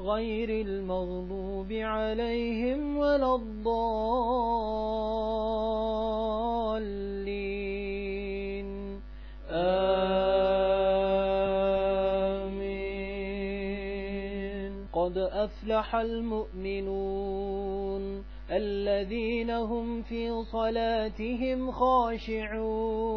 غير المغضوب عليهم ولا الضالين. آمين. قد أفلح المؤمنون الذين هم في صلاتهم خاشعون.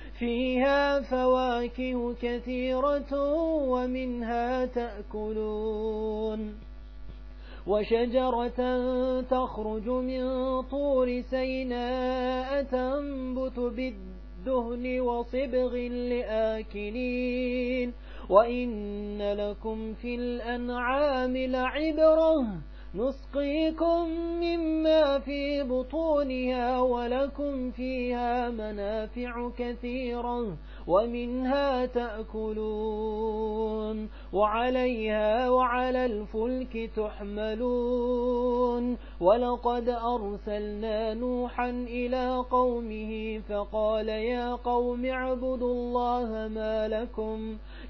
فيها فواكه كثيرة ومنها تأكلون. وشجرة تخرج من طور سيناء تنبت بالدهن وصبغ لآكلين. وإن لكم في الأنعام لعبرة نسقيكم مما في بطونها ولكم فيها منافع كثيرة ومنها تأكلون وعليها وعلى الفلك تحملون ولقد أرسلنا نوحا إلى قومه فقال يا قوم اعبدوا الله ما لكم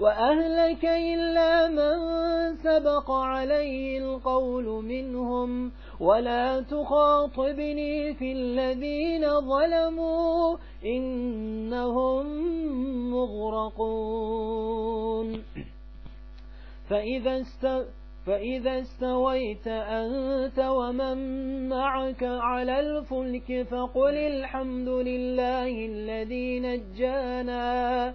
وأهلك إلا من سبق عليه القول منهم ولا تخاطبني في الذين ظلموا إنهم مغرقون. فإذا استغفر فإذا استويت أنت ومن معك على الفلك فقل الحمد لله الذي نجانا.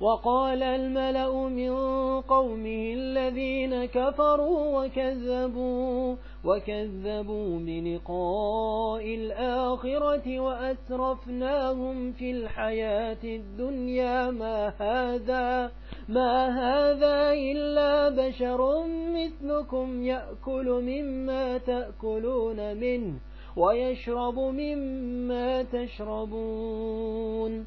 وقال الملأ من قومه الذين كفروا وكذبوا وكذبوا بلقاء الآخرة وأسرفناهم في الحياة الدنيا. ما هذا؟ ما هذا إلا بشر مثلكم يأكل مما تأكلون منه ويشرب مما تشربون.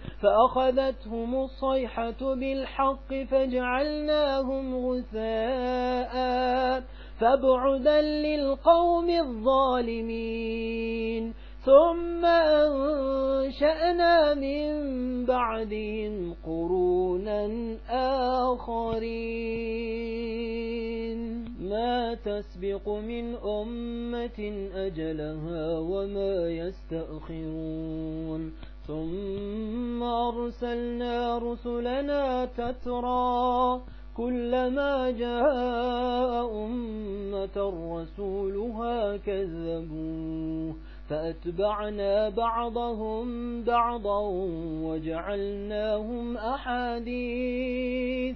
فأخذتهم الصيحة بالحق فجعلناهم غثاء فابعدا للقوم الظالمين. ثم أنشأنا من بعدهم قرونا آخرين. ما تسبق من أمة أجلها وما يستأخرون. ثم أرسلنا رسلنا تترى كلما جاء أمة رسولها كذبوه فأتبعنا بعضهم بعضا وجعلناهم أحاديث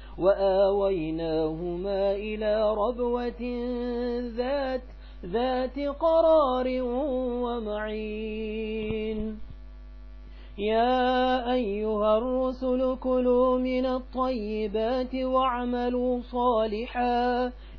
وآويناهما إلى ربوة ذات ذات قرار ومعين. يا أيها الرسل كلوا من الطيبات واعملوا صالحا.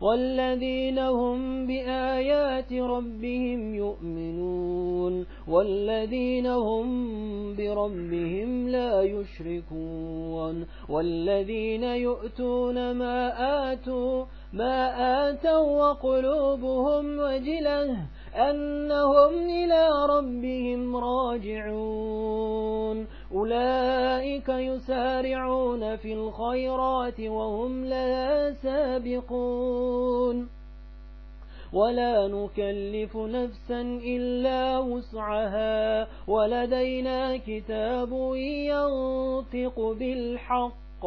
والذين هم بآيات ربهم يؤمنون والذين هم بربهم لا يشركون والذين يؤتون ما آتوا ما آتوا وقلوبهم وجلة أنهم إلى ربهم راجعون. أولئك يسارعون في الخيرات وهم لا سابقون. ولا نكلف نفسا إلا وسعها. ولدينا كتاب ينطق بالحق.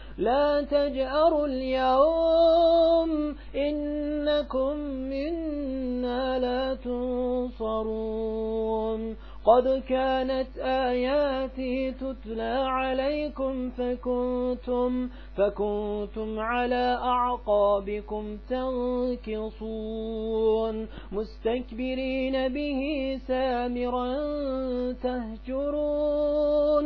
لا تجأروا اليوم إنكم منا لا تنصرون. قد كانت آياتي تتلى عليكم فكنتم فكنتم على أعقابكم تنكصون. مستكبرين به سامرا تهجرون.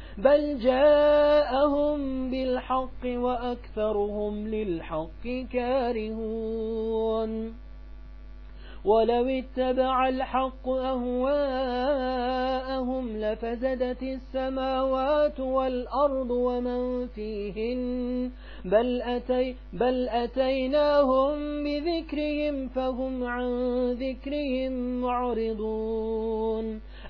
بل جاءهم بالحق وأكثرهم للحق كارهون. ولو اتبع الحق أهواءهم لفزدت السماوات والأرض ومن فيهن. بل, أتي بل أتيناهم بذكرهم فهم عن ذكرهم معرضون.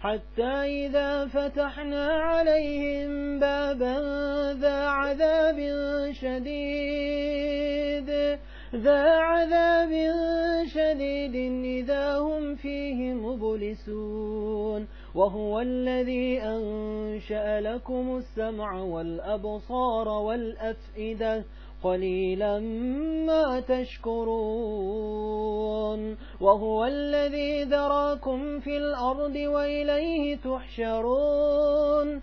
حتى إذا فتحنا عليهم بابا ذا عذاب شديد. ذا عذاب شديد إذا هم فيه مبلسون. وهو الذي أنشأ لكم السمع والأبصار والأفئدة قليلا ما تشكرون وهو الذي ذراكم في الأرض وإليه تحشرون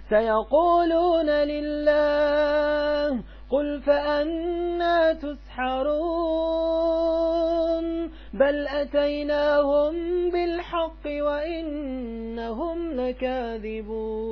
سيقولون لله قل فأنا تسحرون بل أتيناهم بالحق وإنهم لكاذبون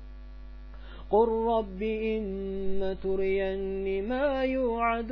قل رب إن ترين ما يوعدون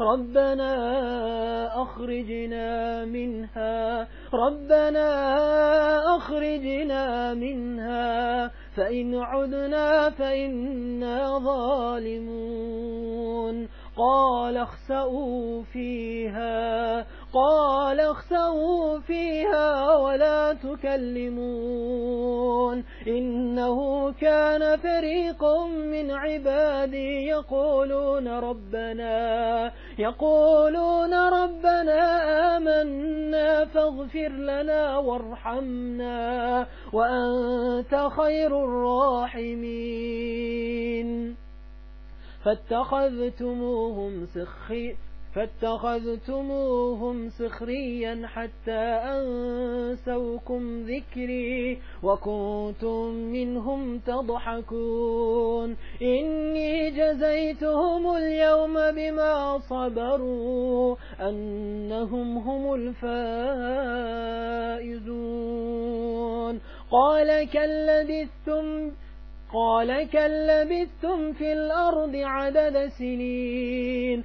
ربنا أخرجنا منها. ربنا أخرجنا منها. فإن عدنا فإنا ظالمون. قال اخسأوا فيها. قال اخسوا فيها ولا تكلمون. إنه كان فريق من عبادي يقولون ربنا يقولون ربنا آمنا فاغفر لنا وارحمنا وأنت خير الراحمين. فاتخذتموهم سخي فاتخذتموهم سخريا حتى أنسوكم ذكري وكنتم منهم تضحكون. إني جزيتهم اليوم بما صبروا أنهم هم الفائزون. قال كاللبثتم قال كاللبثتم في الأرض عدد سنين.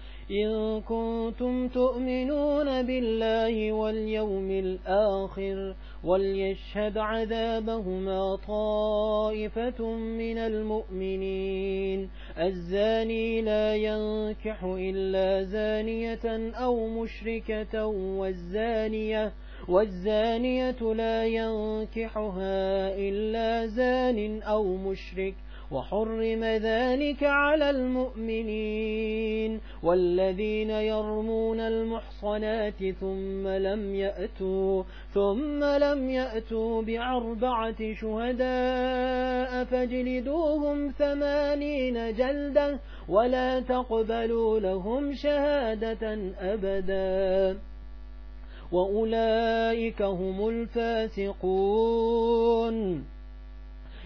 إن كنتم تؤمنون بالله واليوم الآخر وليشهد عذابهما طائفة من المؤمنين الزاني لا ينكح إلا زانية أو مشركة والزانية والزانية لا ينكحها إلا زان أو مشرك وحرم ذلك على المؤمنين والذين يرمون المحصنات ثم لم يأتوا ثم لم يأتوا بأربعة شهداء فاجلدوهم ثمانين جلدة ولا تقبلوا لهم شهادة أبدا. وأولئك هم الفاسقون.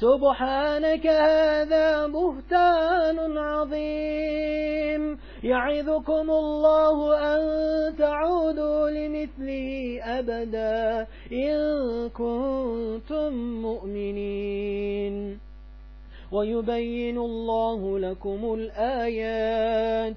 سبحانك هذا بهتان عظيم. يعظكم الله أن تعودوا لمثله أبدا إن كنتم مؤمنين. ويبين الله لكم الآيات.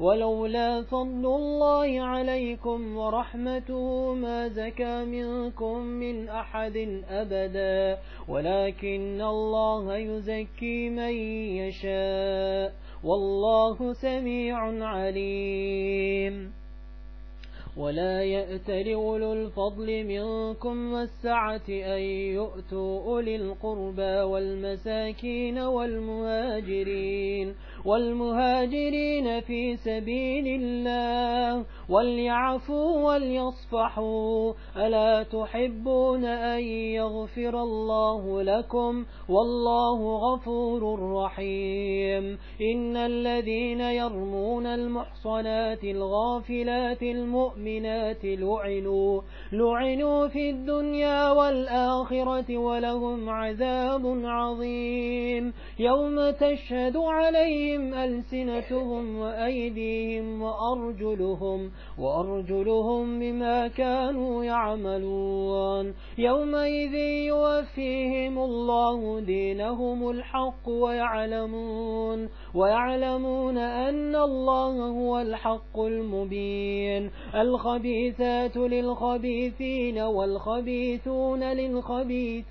ولولا فضل الله عليكم ورحمته ما زكى منكم من أحد أبدا ولكن الله يزكي من يشاء والله سميع عليم. ولا يأتل أولو الفضل منكم والسعة أن يؤتوا أولي القربى والمساكين والمهاجرين. والمهاجرين في سبيل الله وليعفوا وليصفحوا. ألا تحبون أن يغفر الله لكم؟ والله غفور رحيم. إن الذين يرمون المحصنات الغافلات المؤمنات لعنوا لعنوا في الدنيا والآخرة ولهم عذاب عظيم. يوم تشهد عليهم ألسنتهم وأيديهم وأرجلهم وأرجلهم بما كانوا يعملون. يومئذ يوفيهم الله دينهم الحق ويعلمون ويعلمون أن الله هو الحق المبين. الخبيثات للخبيثين والخبيثون للخبيثات.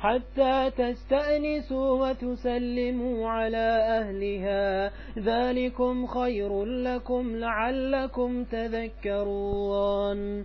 حتى تستأنسوا وتسلموا على أهلها. ذلك ذلكم خير لكم لعلكم تذكرون.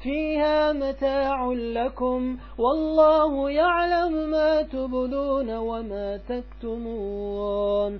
فيها متاع لكم والله يعلم ما تبدون وما تكتمون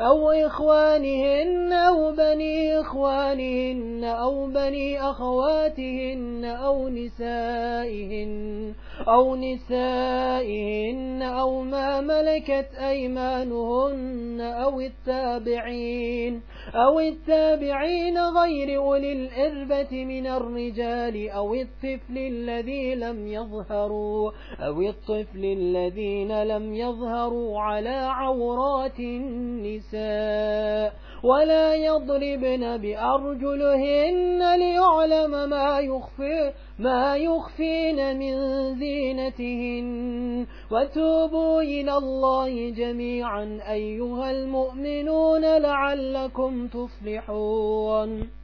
أو إخوانهن أو بني إخوانهن أو بني أخواتهن أو نسائهن أو نسائهن أو ما ملكت أيمانهن أو التابعين أو التابعين غير أولي الإربة من الرجال أو الطفل الذي لم يظهروا أو الطفل الذين لم يظهروا على عورات النساء ولا يضربن بأرجلهن ليعلم ما يخفي ما يخفين من زينتهن. وتوبوا إلى الله جميعا أيها المؤمنون لعلكم تفلحون.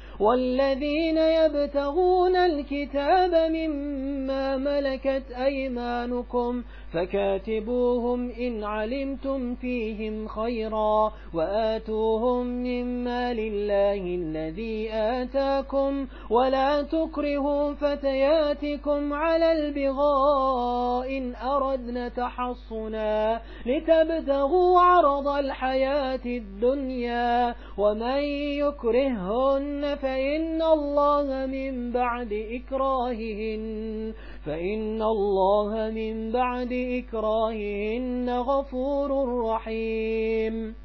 والذين يبتغون الكتاب مما ملكت أيمانكم فكاتبوهم إن علمتم فيهم خيرا وآتوهم مما لله الذي آتاكم ولا تكرهوا فتياتكم على البغاء إن أردن تحصنا لتبتغوا عرض الحياة الدنيا ومن يكرههن فإن الله من بعد إكراههن فإن الله من بعد إكراههن غفور رحيم.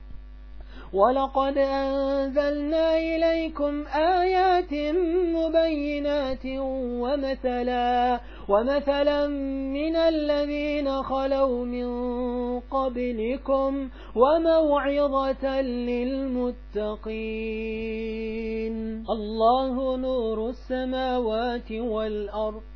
ولقد أنزلنا إليكم آيات مبينات ومثلا ومثلا من الذين خلوا من قبلكم وموعظة للمتقين. الله نور السماوات والأرض.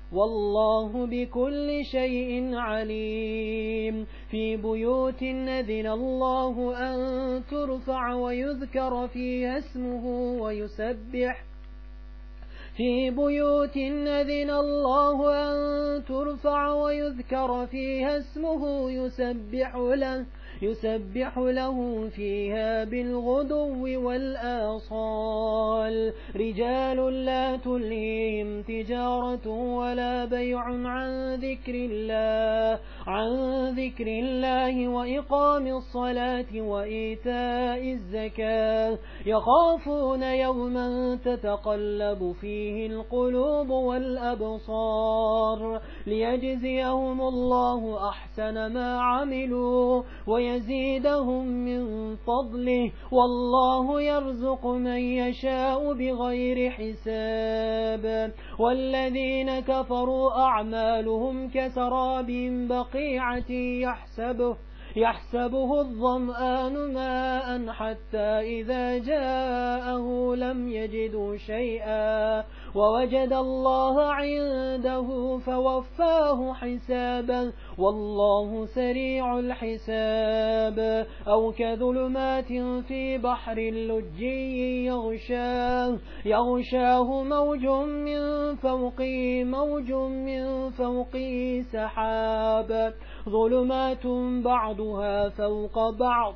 والله بكل شيء عليم. في بيوت نذن الله أن ترفع ويذكر فيها اسمه ويسبح. في بيوت أذن الله أن ترفع ويذكر فيها اسمه يسبح له. يسبح له فيها بالغدو والآصال. رجال لا تلهيهم تجارة ولا بيع عن ذكر الله عن ذكر الله وإقام الصلاة وإيتاء الزكاة. يخافون يوما تتقلب فيه القلوب والأبصار. ليجزيهم الله أحسن ما عملوا ويزيدهم من فضله والله يرزق من يشاء بغير حساب والذين كفروا أعمالهم كسراب بقيعة يحسبه يحسبه الظمآن ماء حتى إذا جاءه لم يجدوا شيئا ووجد الله عنده فوفاه حسابا والله سريع الحساب. أو كظلمات في بحر لجي يغشاه, يغشاه موج من فوقه موج من فوقه سحاب. ظلمات بعضها فوق بعض.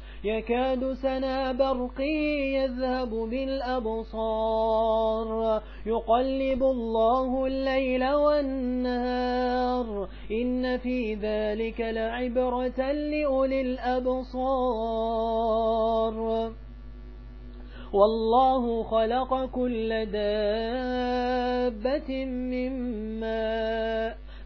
يكاد سنا برقي يذهب بالأبصار. يقلب الله الليل والنهار. إن في ذلك لعبرة لأولي الأبصار. والله خلق كل دابة من ماء.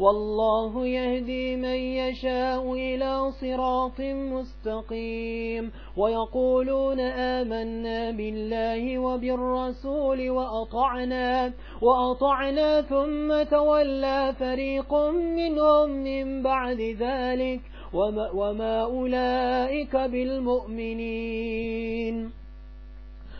والله يهدي من يشاء إلى صراط مستقيم ويقولون آمنا بالله وبالرسول وأطعنا وأطعنا ثم تولى فريق منهم من بعد ذلك وما, وما أولئك بالمؤمنين.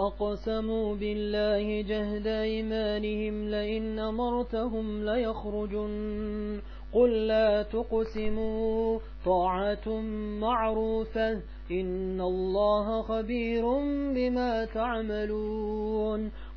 وأقسموا بالله جهد إيمانهم لئن أمرتهم ليخرجن. قل لا تقسموا طاعة معروفة إن الله خبير بما تعملون.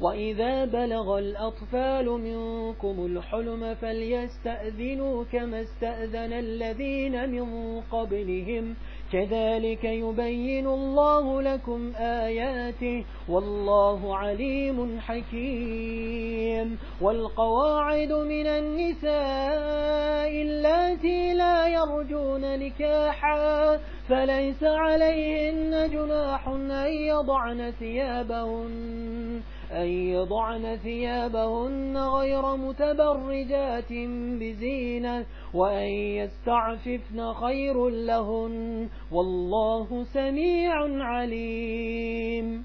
وإذا بلغ الأطفال منكم الحلم فليستأذنوا كما استأذن الذين من قبلهم كذلك يبين الله لكم آياته والله عليم حكيم والقواعد من النساء اللاتي لا يرجون نكاحا فليس عليهن جناح أن يضعن ثيابهن أن يضعن ثيابهن غير متبرجات بزينة وأن يستعففن خير لهن والله سميع عليم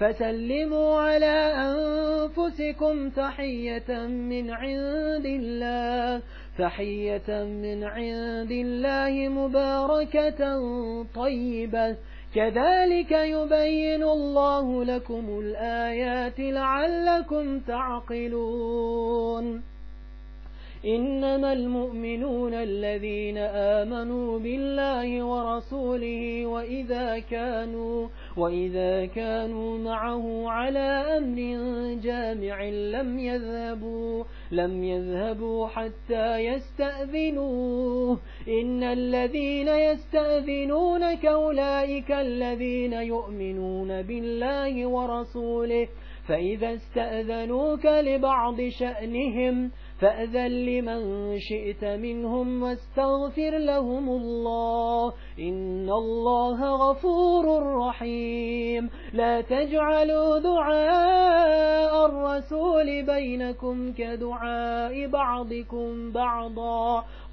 فسلموا على أنفسكم تحية من عند الله تحية من عند الله مباركة طيبة. كذلك يبين الله لكم الآيات لعلكم تعقلون. إنما المؤمنون الذين آمنوا بالله ورسوله وإذا كانوا وإذا كانوا معه على أمر جامع لم يذهبوا لم يذهبوا حتى يستأذنوه. إن الذين يستأذنونك أولئك الذين يؤمنون بالله ورسوله. فإذا استأذنوك لبعض شأنهم فأذن لمن شئت منهم واستغفر لهم الله. إن الله غفور رحيم. لا تجعلوا دعاء الرسول بينكم كدعاء بعضكم بعضا.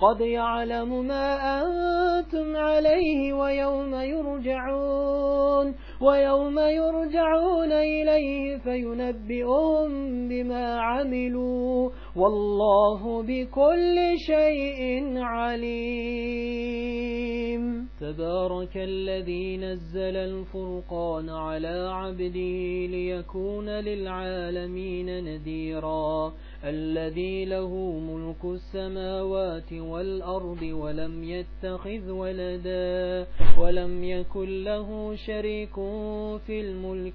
قد يعلم ما أنتم عليه ويوم يرجعون ويوم يرجعون إليه فينبئهم بما عملوا والله بكل شيء عليم. تبارك الذي نزل الفرقان على عبده ليكون للعالمين نذيراً الذي له ملك السماوات والأرض ولم يتخذ ولدا ولم يكن له شريك في الملك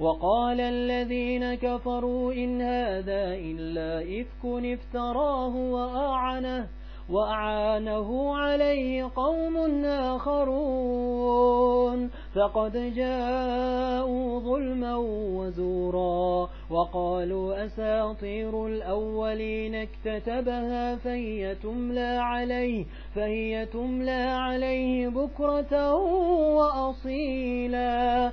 وقال الذين كفروا إن هذا إلا إفك افتراه وأعنه وأعانه عليه قوم آخرون. فقد جاءوا ظلما وزورا. وقالوا أساطير الأولين اكتتبها فهي تملى عليه, فهي تملى عليه بكرة وأصيلا.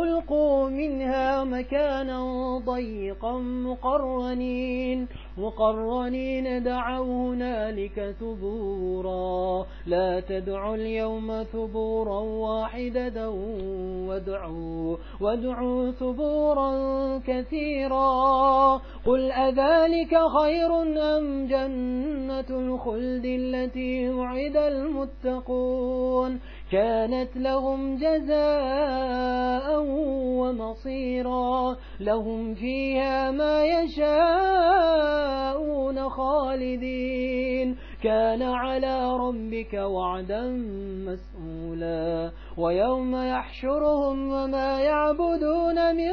ألقوا منها مكانا ضيقا مقرنين مقرنين دعوا هنالك ثبورا. لا تدعوا اليوم ثبورا واحدا وادعوا, وادعوا ثبورا كثيرا. قل أذلك خير أم جنة الخلد التي وعد المتقون؟ كانت لهم جزاء ومصيرا لهم فيها ما يشاءون خالدين. كان على ربك وعدا مسئولا ويوم يحشرهم وما يعبدون من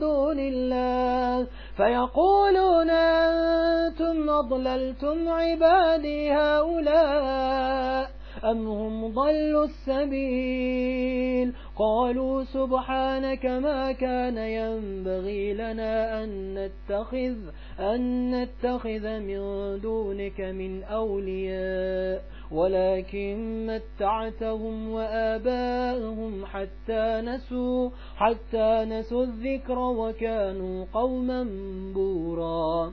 دون الله. فيقولون أنتم أضللتم عبادي هؤلاء أم هم ضلوا السبيل قالوا سبحانك ما كان ينبغي لنا أن نتخذ, أن نتخذ من دونك من أولياء ولكن متعتهم وآباءهم حتى نسوا, حتى نسوا الذكر وكانوا قوما بورا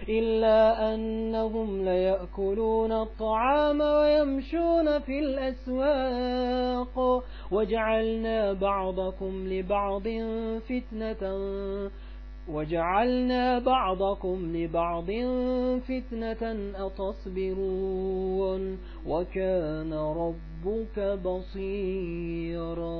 إلا أنهم ليأكلون الطعام ويمشون في الأسواق. وجعلنا بعضكم لبعض فتنة وجعلنا بعضكم لبعض فتنة أتصبرون. وكان ربك بصيرا.